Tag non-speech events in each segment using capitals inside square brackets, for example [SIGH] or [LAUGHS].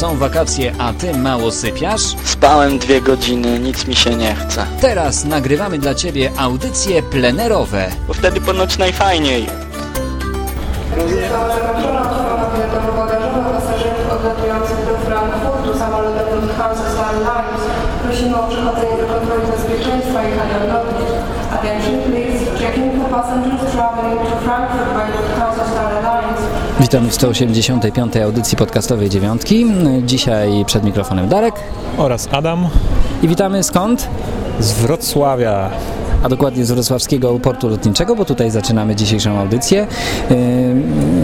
Są wakacje, a ty mało sypiasz? Spałem dwie godziny, nic mi się nie chce. Teraz nagrywamy dla ciebie audycje plenerowe. Bo wtedy ponoć najfajniej. Prosimy o przechodzenie do kontroli bezpieczeństwa i handlowych. Attention please, checking for passengers traveling to Frankfurt by Lufthansa Star. Witamy w 185. audycji podcastowej dziewiątki. Dzisiaj przed mikrofonem Darek. oraz Adam I witamy skąd? z Wrocławia. A dokładnie z wrocławskiego portu lotniczego, bo tutaj zaczynamy dzisiejszą audycję.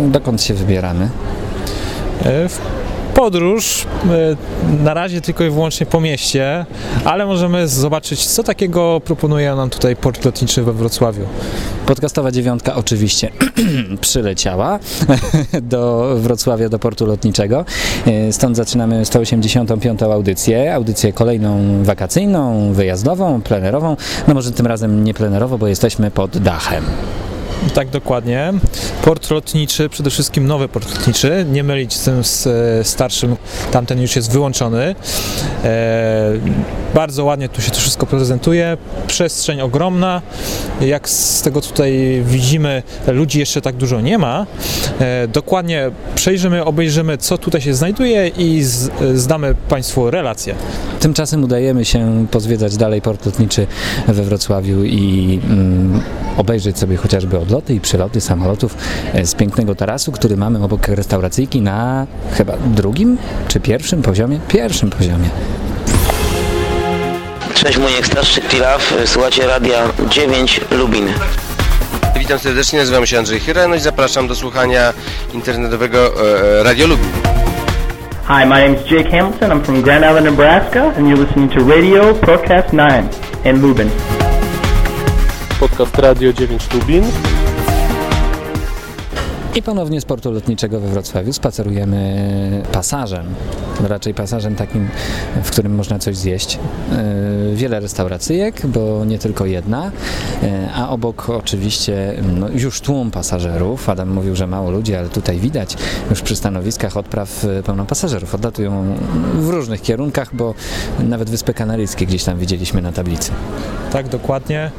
Dokąd się wybieramy? E, W podróż e, na razie tylko i wyłącznie po mieście, ale możemy zobaczyć, co takiego proponuje nam tutaj port lotniczy we Wrocławiu. Podcastowa dziewiątka oczywiście [CLEARS THROAT] przyleciała [LAUGHS] do Wrocławia, do portu lotniczego. Yy, Stąd zaczynamy 185. audycję. Audycję kolejną wakacyjną, wyjazdową, plenerową. No może tym razem nie plenerowo, bo jesteśmy pod dachem. Tak dokładnie. Port lotniczy, przede wszystkim nowy port lotniczy, nie mylić z tym z e, starszym, tamten już jest wyłączony. E, bardzo ładnie tu się to wszystko prezentuje, przestrzeń ogromna, jak z tego tutaj widzimy, ludzi jeszcze tak dużo nie ma. E, dokładnie przejrzymy, obejrzymy co tutaj się znajduje i z, zdamy Państwu relację. Tymczasem udajemy się pozwiedzać dalej port lotniczy we Wrocławiu i mm, obejrzeć sobie chociażby odloty i przyloty samolotów e, z pięknego tarasu, który mamy obok restauracyjki na chyba drugim czy pierwszym poziomie? Pierwszym poziomie. Cześć, Muniek Starszczyk Pilaw, słuchacie Radia 9 Lubin. Witam serdecznie, nazywam się Andrzej Chyra, no i zapraszam do słuchania internetowego e, Radio Lubin. Hi, my name is Jake Hamilton. I'm from Grand Island, Nebraska, and you're listening to Radio Podcast 9 in Lubin. podcast Radio 9 Lubin. I ponownie z portu lotniczego we Wrocławiu spacerujemy pasażem, raczej pasażem takim, w którym można coś zjeść. Yy, Wiele restauracyjek, bo nie tylko jedna, yy, a obok oczywiście no, już tłum pasażerów. Adam mówił, że mało ludzi, ale tutaj widać już przy stanowiskach odpraw yy, pełno pasażerów. Odlatują w różnych kierunkach, bo nawet Wyspy Kanaryjskie gdzieś tam widzieliśmy na tablicy. Tak, dokładnie.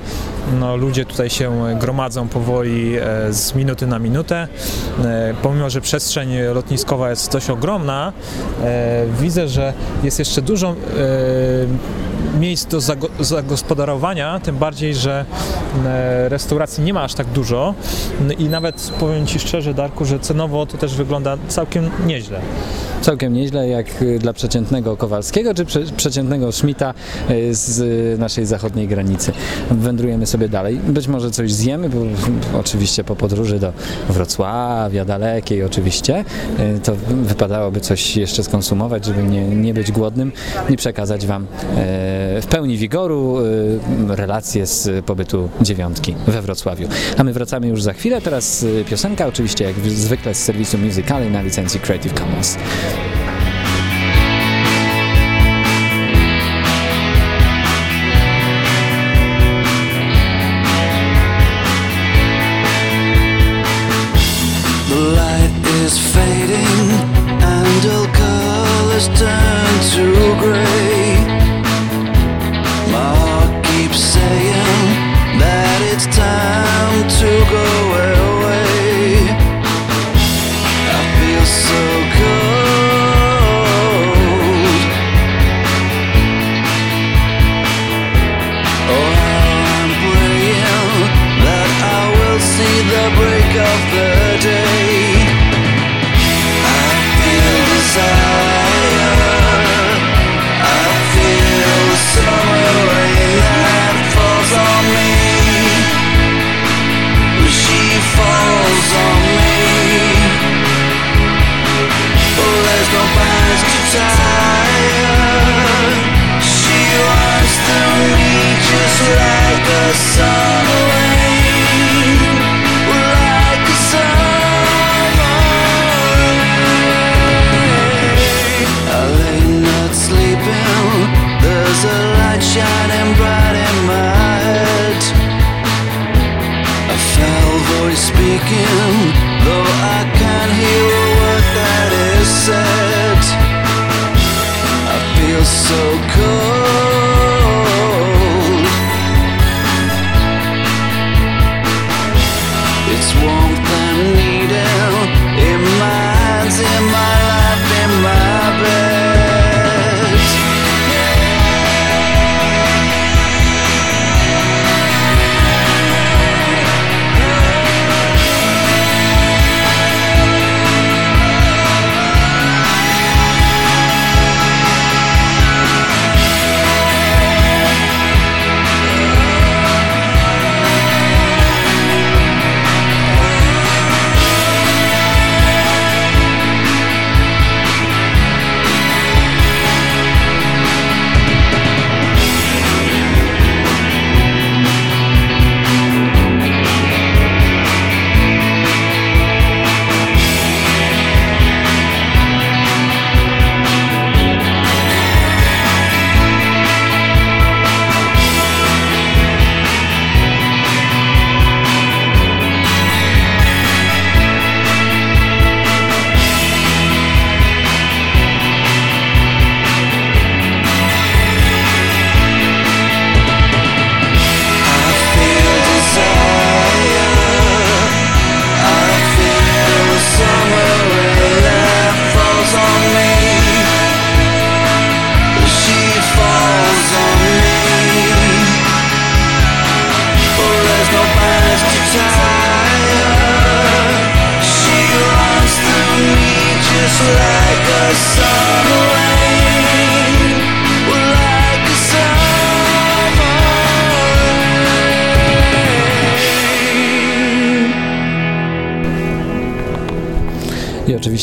No, ludzie tutaj się gromadzą powoli e, z minuty na minutę. E, pomimo, że przestrzeń lotniskowa jest dość ogromna, e, widzę, że jest jeszcze dużo e, miejsc do zago- zagospodarowania, tym bardziej, że e, restauracji nie ma aż tak dużo i nawet powiem Ci szczerze, Darku, że cenowo to też wygląda całkiem nieźle. Całkiem nieźle, jak y, dla przeciętnego Kowalskiego czy prze, przeciętnego Schmidta y, z y, naszej zachodniej granicy. Wędrujemy sobie dalej. Być może coś zjemy, bo oczywiście po podróży do Wrocławia, dalekiej oczywiście, to wypadałoby coś jeszcze skonsumować, żeby nie, nie być głodnym i przekazać Wam y, w pełni wigoru y, relacje z pobytu dziewiątki we Wrocławiu. A my wracamy już za chwilę. Teraz y, piosenka, oczywiście jak zwykle z serwisu Musicali na licencji Creative Commons.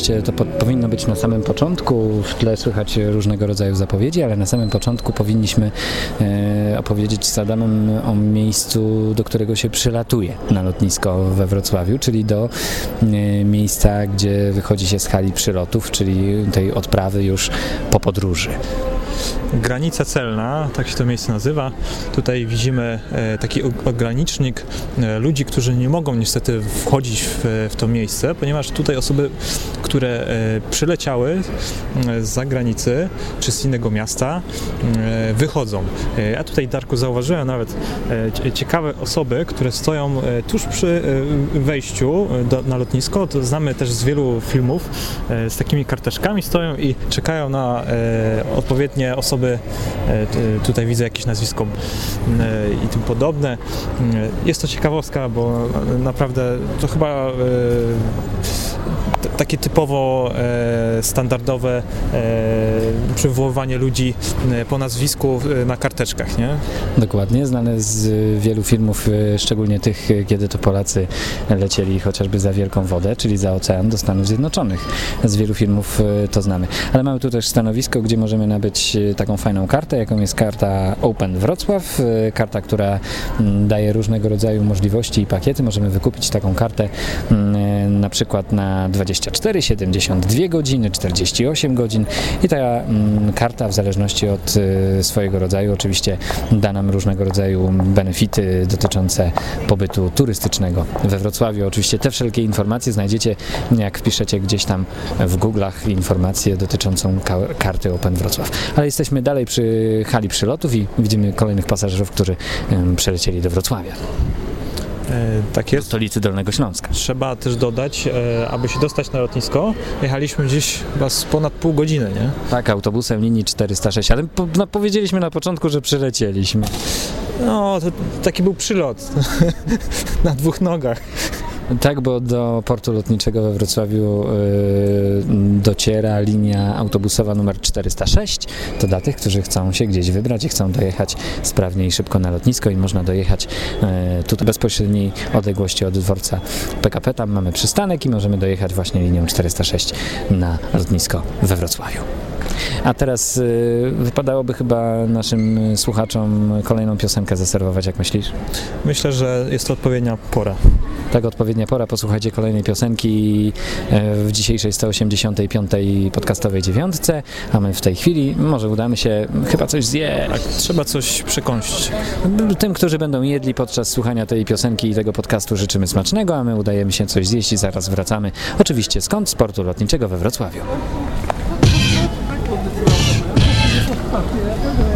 Oczywiście to po, powinno być na samym początku, w tle słychać różnego rodzaju zapowiedzi, ale na samym początku powinniśmy e, opowiedzieć z Adamem o miejscu, do którego się przylatuje na lotnisko we Wrocławiu, czyli do e, miejsca, gdzie wychodzi się z hali przylotów, czyli tej odprawy już po podróży. Granica celna, tak się to miejsce nazywa. Tutaj widzimy e, taki ogranicznik e, ludzi, którzy nie mogą niestety wchodzić w, w to miejsce, ponieważ tutaj osoby, które e, przyleciały z zagranicy czy z innego miasta, wychodzą. Ja tutaj, Darku, zauważyłem nawet cie- ciekawe osoby, które stoją tuż przy wejściu do, na lotnisko. To znamy też z wielu filmów z takimi karteczkami stoją i czekają na odpowiednie osoby. E, t- tutaj widzę jakieś nazwisko e, i tym podobne. E, Jest to ciekawostka, bo e, naprawdę to chyba e, takie typowo e, standardowe e, przywoływanie ludzi e, po nazwisku e, na karteczkach, nie? Dokładnie, znane z wielu filmów, y, szczególnie tych, kiedy to Polacy lecieli chociażby za wielką wodę, czyli za ocean do Stanów Zjednoczonych. Z wielu filmów to znamy. Ale mamy tu też stanowisko, gdzie możemy nabyć taką fajną kartę, jaką jest karta Open Wrocław, karta, która daje różnego rodzaju możliwości i pakiety. Możemy wykupić taką kartę na przykład na 24, 72 godziny, 48 godzin i ta mm, karta w zależności od y, swojego rodzaju oczywiście da nam różnego rodzaju benefity dotyczące pobytu turystycznego we Wrocławiu. Oczywiście te wszelkie informacje znajdziecie, jak wpiszecie gdzieś tam w Google'ach informację dotyczącą ka- karty Open Wrocław. Ale jesteśmy dalej przy hali przylotów i widzimy kolejnych pasażerów, którzy em, przylecieli do Wrocławia, E, tak do jest. stolicy Dolnego Śląska. Trzeba też dodać, e, aby się dostać na lotnisko, jechaliśmy gdzieś chyba z ponad pół godziny, nie? Tak, autobusem linii 406, ale no, powiedzieliśmy na początku, że przylecieliśmy. No, to taki był przylot [LAUGHS] na dwóch nogach. Tak, bo do portu lotniczego we Wrocławiu y, dociera linia autobusowa numer 406. To dla tych, którzy chcą się gdzieś wybrać i chcą dojechać sprawnie i szybko na lotnisko i można dojechać y, tutaj bezpośredniej odległości od dworca PKP. Tam mamy przystanek i możemy dojechać właśnie linią 406 na lotnisko we Wrocławiu. A teraz y, wypadałoby chyba naszym słuchaczom kolejną piosenkę zaserwować, jak myślisz? Myślę, że jest to odpowiednia pora. Tak, odpowiednia pora. Posłuchajcie kolejnej piosenki e, w dzisiejszej 185. podcastowej dziewiątce, a my w tej chwili może udamy się chyba coś zjeść. Tak, trzeba coś przekąsić. Tym, którzy będą jedli podczas słuchania tej piosenki i tego podcastu życzymy smacznego, a my udajemy się coś zjeść i zaraz wracamy. Oczywiście skąd? Z portu lotniczego we Wrocławiu. partida.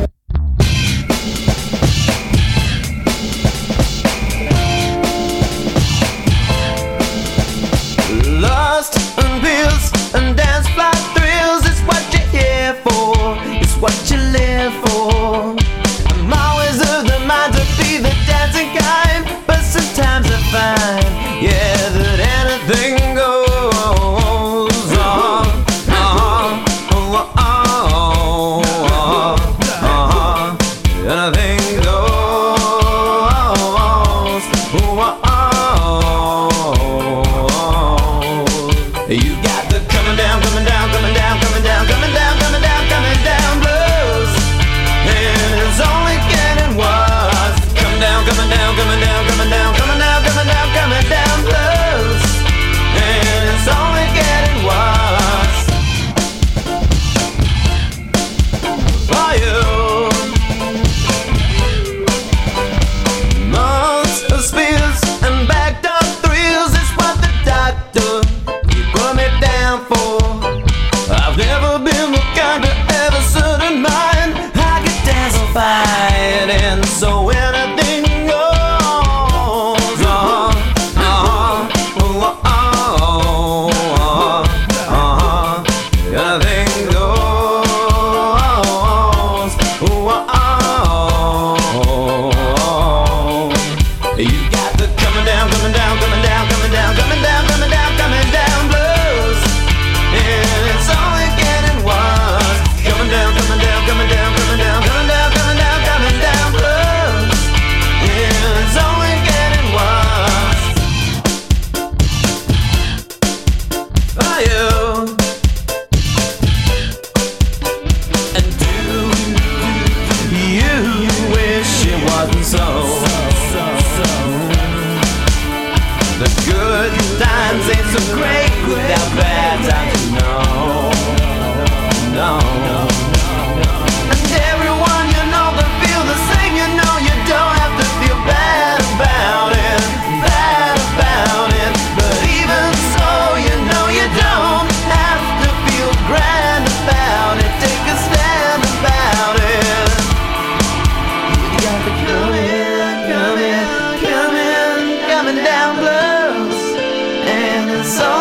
so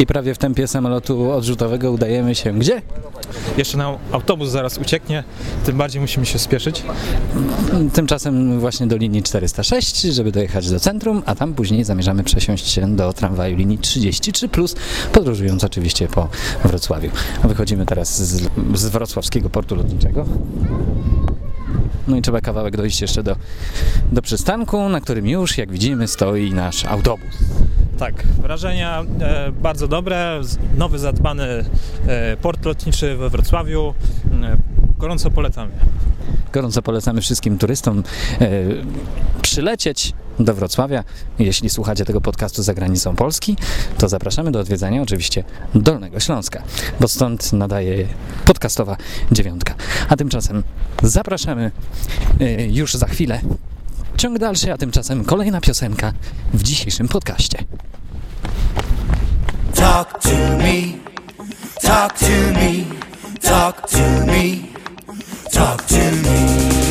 i prawie w tempie samolotu odrzutowego udajemy się gdzie? Jeszcze nam autobus zaraz ucieknie, tym bardziej musimy się spieszyć. Tymczasem właśnie do linii 406, żeby dojechać do centrum, a tam później zamierzamy przesiąść się do tramwaju linii 33, plus podróżując oczywiście po Wrocławiu. Wychodzimy teraz z, z wrocławskiego portu lotniczego. No i trzeba kawałek dojść jeszcze do, do przystanku, na którym już, jak widzimy, stoi nasz autobus tak, wrażenia e, bardzo dobre. Nowy zadbany e, port lotniczy we Wrocławiu. E, gorąco polecamy. Gorąco polecamy wszystkim turystom przylecieć do Wrocławia. Jeśli słuchacie tego podcastu za granicą Polski, to zapraszamy do odwiedzania oczywiście Dolnego Śląska, bo stąd nadaje podcastowa dziewiątka. A tymczasem zapraszamy już za chwilę ciąg dalszy, a tymczasem kolejna piosenka w dzisiejszym podcaście. Talk to me, talk to me, talk to me, talk to me.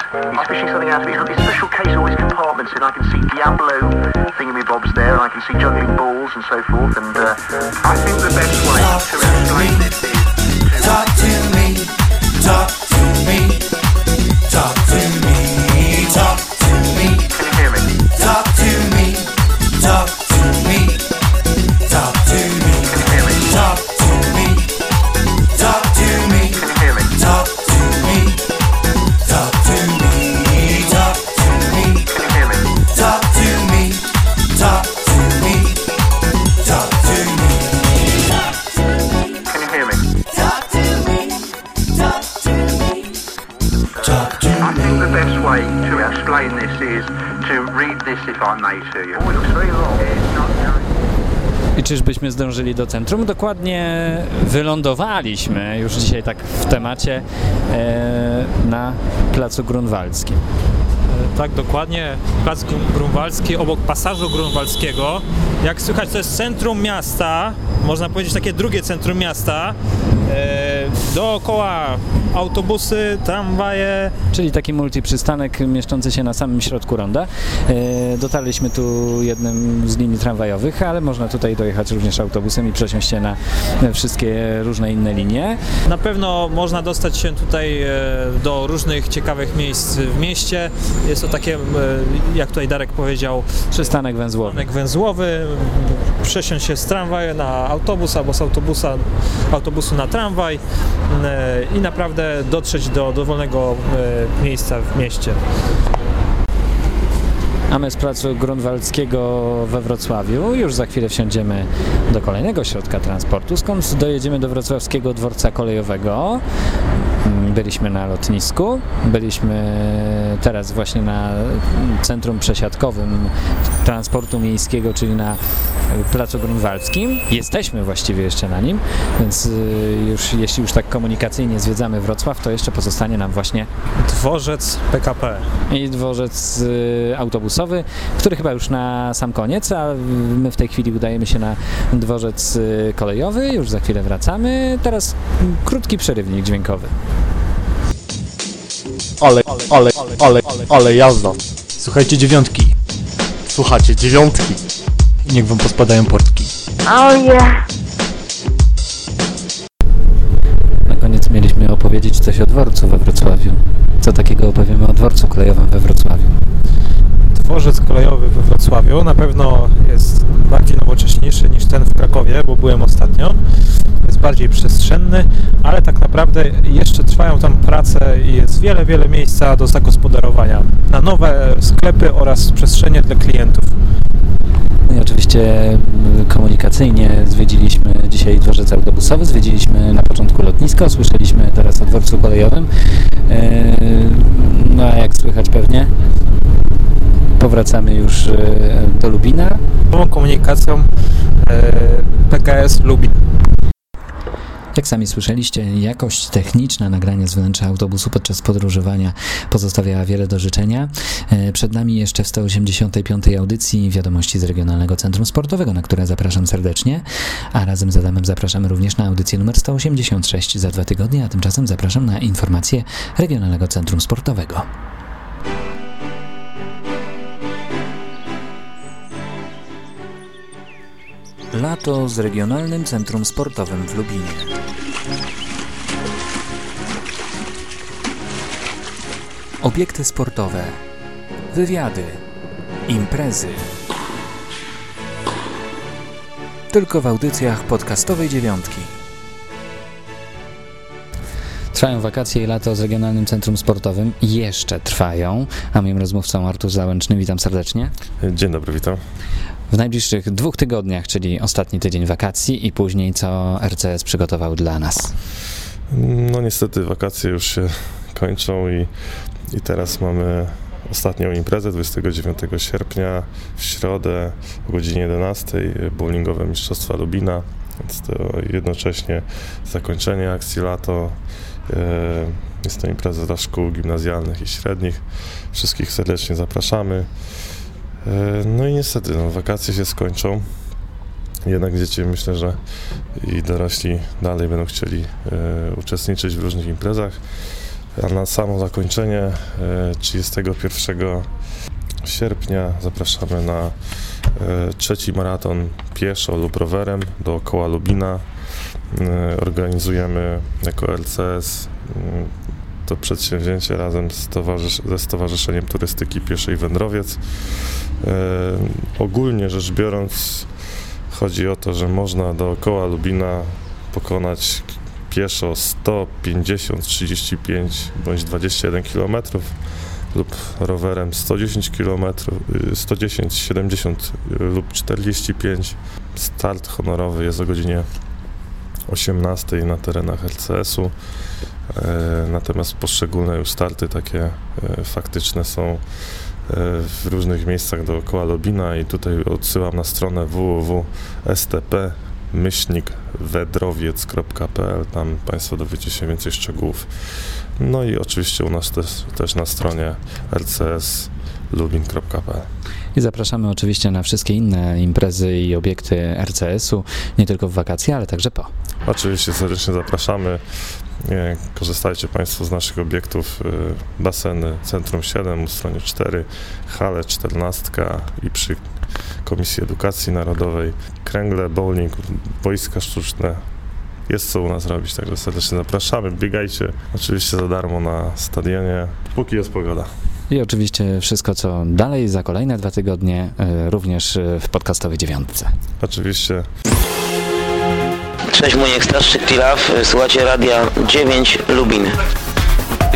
He's fishing something out of got this special case, all his compartments, and I can see Diablo thingamybobs there, and I can see juggling balls and so forth, and uh, I think the best way I czyżbyśmy zdążyli do centrum? Dokładnie wylądowaliśmy już dzisiaj tak w temacie e, na Placu Grunwaldzkim. Tak, dokładnie. Plac Grunwaldzki obok pasażu grunwaldzkiego. Jak słychać, to jest centrum miasta, można powiedzieć takie drugie centrum miasta. E, dookoła autobusy, tramwaje. Czyli taki multiprzystanek mieszczący się na samym środku ronda. E, dotarliśmy tu jednym z linii tramwajowych, ale można tutaj dojechać również autobusem i przesiąść się na wszystkie różne inne linie. Na pewno można dostać się tutaj e, do różnych ciekawych miejsc w mieście. Jest to takie, jak tutaj Darek powiedział, Przystanek węzłowy. Przystanek węzłowy, przesiąść się z tramwaju na autobus albo z autobusa, autobusu na tramwaj e, i naprawdę dotrzeć do dowolnego e, miejsca w mieście. A my z placu Grunwaldzkiego we Wrocławiu już za chwilę wsiądziemy do kolejnego środka transportu, skąd dojedziemy do wrocławskiego dworca kolejowego. Byliśmy na lotnisku, byliśmy teraz właśnie na centrum przesiadkowym transportu miejskiego, czyli na Placu Grunwaldzkim. Jesteśmy właściwie jeszcze na nim, więc y, już, jeśli już tak komunikacyjnie zwiedzamy Wrocław, to jeszcze pozostanie nam właśnie Dworzec PKP. i dworzec y, autobusowy, który chyba już na sam koniec, a my w tej chwili udajemy się na dworzec y, kolejowy, już za chwilę wracamy. Teraz krótki przerywnik dźwiękowy. Ale, ale, ale, ale jazda. Słuchajcie dziewiątki. Słuchajcie dziewiątki. Niech wam pospadają portki. Na koniec mieliśmy opowiedzieć coś o dworcu we Wrocławiu. Co takiego opowiemy o dworcu kolejowym we Wrocławiu? Dworzec kolejowy we Wrocławiu na pewno jest bardziej nowocześniejszy niż ten w Krakowie, bo byłem ostatnio. Jest bardziej przestrzenny, ale tak naprawdę jeszcze trwają tam prace i jest wiele, wiele miejsca do zagospodarowania na nowe sklepy oraz przestrzenie dla klientów. No i oczywiście mm, komunikacyjnie zwiedziliśmy dzisiaj dworzec autobusowy, zwiedziliśmy na początku lotnisko, słyszeliśmy teraz o dworcu kolejowym. Eee, No a jak słychać pewnie, powracamy już e, do Lubina. Komunikacją e, PKS lubi Jak sami słyszeliście, jakość techniczna nagrania z wnętrza autobusu podczas podróżowania pozostawiała wiele do życzenia. E, Przed nami jeszcze w 185. audycji wiadomości z Regionalnego Centrum Sportowego, na które zapraszam serdecznie, a razem z Adamem zapraszamy również na audycję numer 186 za dwa tygodnie, a tymczasem zapraszam na informacje Regionalnego Centrum Sportowego. Lato z Regionalnym Centrum Sportowym w Lubinie. Obiekty sportowe, wywiady, imprezy. Tylko w audycjach podcastowej dziewiątki. Trwają wakacje i lato z Regionalnym Centrum Sportowym. Jeszcze trwają, a moim rozmówcą Artur Załęczny. Witam serdecznie. Dzień dobry, witam. W najbliższych dwóch tygodniach, czyli ostatni tydzień wakacji i później co RCS przygotował dla nas. No niestety wakacje już się kończą i, i teraz mamy ostatnią imprezę 29 sierpnia w środę o godzinie 11 bowlingowe Mistrzostwa Lubina, więc to jednocześnie zakończenie akcji lato. E, Jest to impreza dla szkół gimnazjalnych i średnich. Wszystkich serdecznie zapraszamy. E, No i niestety, no, wakacje się skończą. Jednak dzieci myślę, że i dorośli dalej będą chcieli e, uczestniczyć w różnych imprezach. A na samo zakończenie e, 31 sierpnia zapraszamy na e, trzeci maraton pieszo lub rowerem dookoła Lubina. E, Organizujemy jako LCS mm, to przedsięwzięcie razem z towarzysz- ze Stowarzyszeniem Turystyki Pieszej Wędrowiec. E, Ogólnie rzecz biorąc chodzi o to, że można dookoła Lubina pokonać pieszo 100, 50, 35 bądź 21 km lub rowerem 110 km, y, 110, 70 lub 45. Start honorowy jest o godzinie 18 na terenach LCS-u. E, Natomiast poszczególne już starty takie e, faktyczne są e, w różnych miejscach dookoła Lubina i tutaj odsyłam na stronę www.stp myślnik wedrowiec.pl tam Państwo dowiecie się więcej szczegółów. No i oczywiście u nas też, też na stronie rcslubin.pl I zapraszamy oczywiście na wszystkie inne imprezy i obiekty RCS-u, nie tylko w wakacje, ale także po. Oczywiście serdecznie zapraszamy. Korzystajcie Państwo z naszych obiektów e, baseny Centrum 7, stronie 4, hale 14 i przy Komisji Edukacji Narodowej, kręgle, bowling, boiska sztuczne. Jest co u nas robić, także serdecznie zapraszamy. Biegajcie oczywiście za darmo na stadionie, póki jest pogoda. I oczywiście wszystko, co dalej za kolejne dwa tygodnie, e, również e, w podcastowej dziewiątce. Oczywiście Cześć, mój starszy Tilaf, słuchacie Radia 9 Lubin.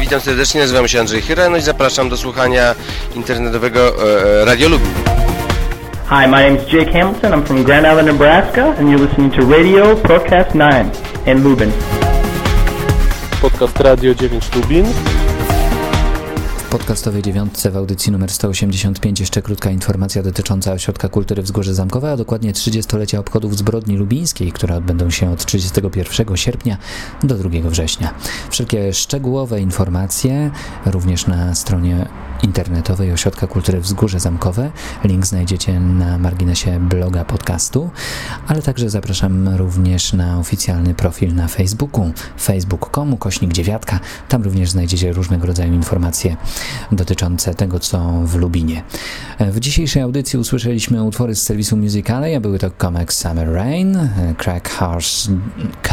Witam serdecznie, nazywam się Andrzej Chyra, no i zapraszam do słuchania internetowego e, Radio Lubin. Hi, my name is Jake Hamilton. I'm from Grand Island, Nebraska, and you're listening to Radio Podcast 9 in Lubin. Podcast Radio 9 Lubin. Podcastowej dziewiątce w audycji numer 185 jeszcze krótka informacja dotycząca Ośrodka Kultury Wzgórze Zamkowe, a dokładnie 30-lecia obchodów zbrodni lubińskiej, które odbędą się od 31 sierpnia do 2 września. Wszelkie szczegółowe informacje również na stronie internetowej Ośrodka Kultury Wzgórze Zamkowe. Link znajdziecie na marginesie bloga podcastu, ale także zapraszam również na oficjalny profil na Facebooku facebook.com kośnik dziewiatka. Tam również znajdziecie różnego rodzaju informacje dotyczące tego, co w Lubinie. W dzisiejszej audycji usłyszeliśmy utwory z serwisu Musicale, a były to Comex Summer Rain, Crack Horse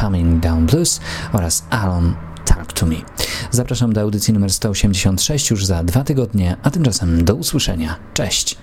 Coming Down Blues oraz Alon Talk to Me. Zapraszam do audycji numer 186 już za dwa tygodnie, a tymczasem do usłyszenia. Cześć!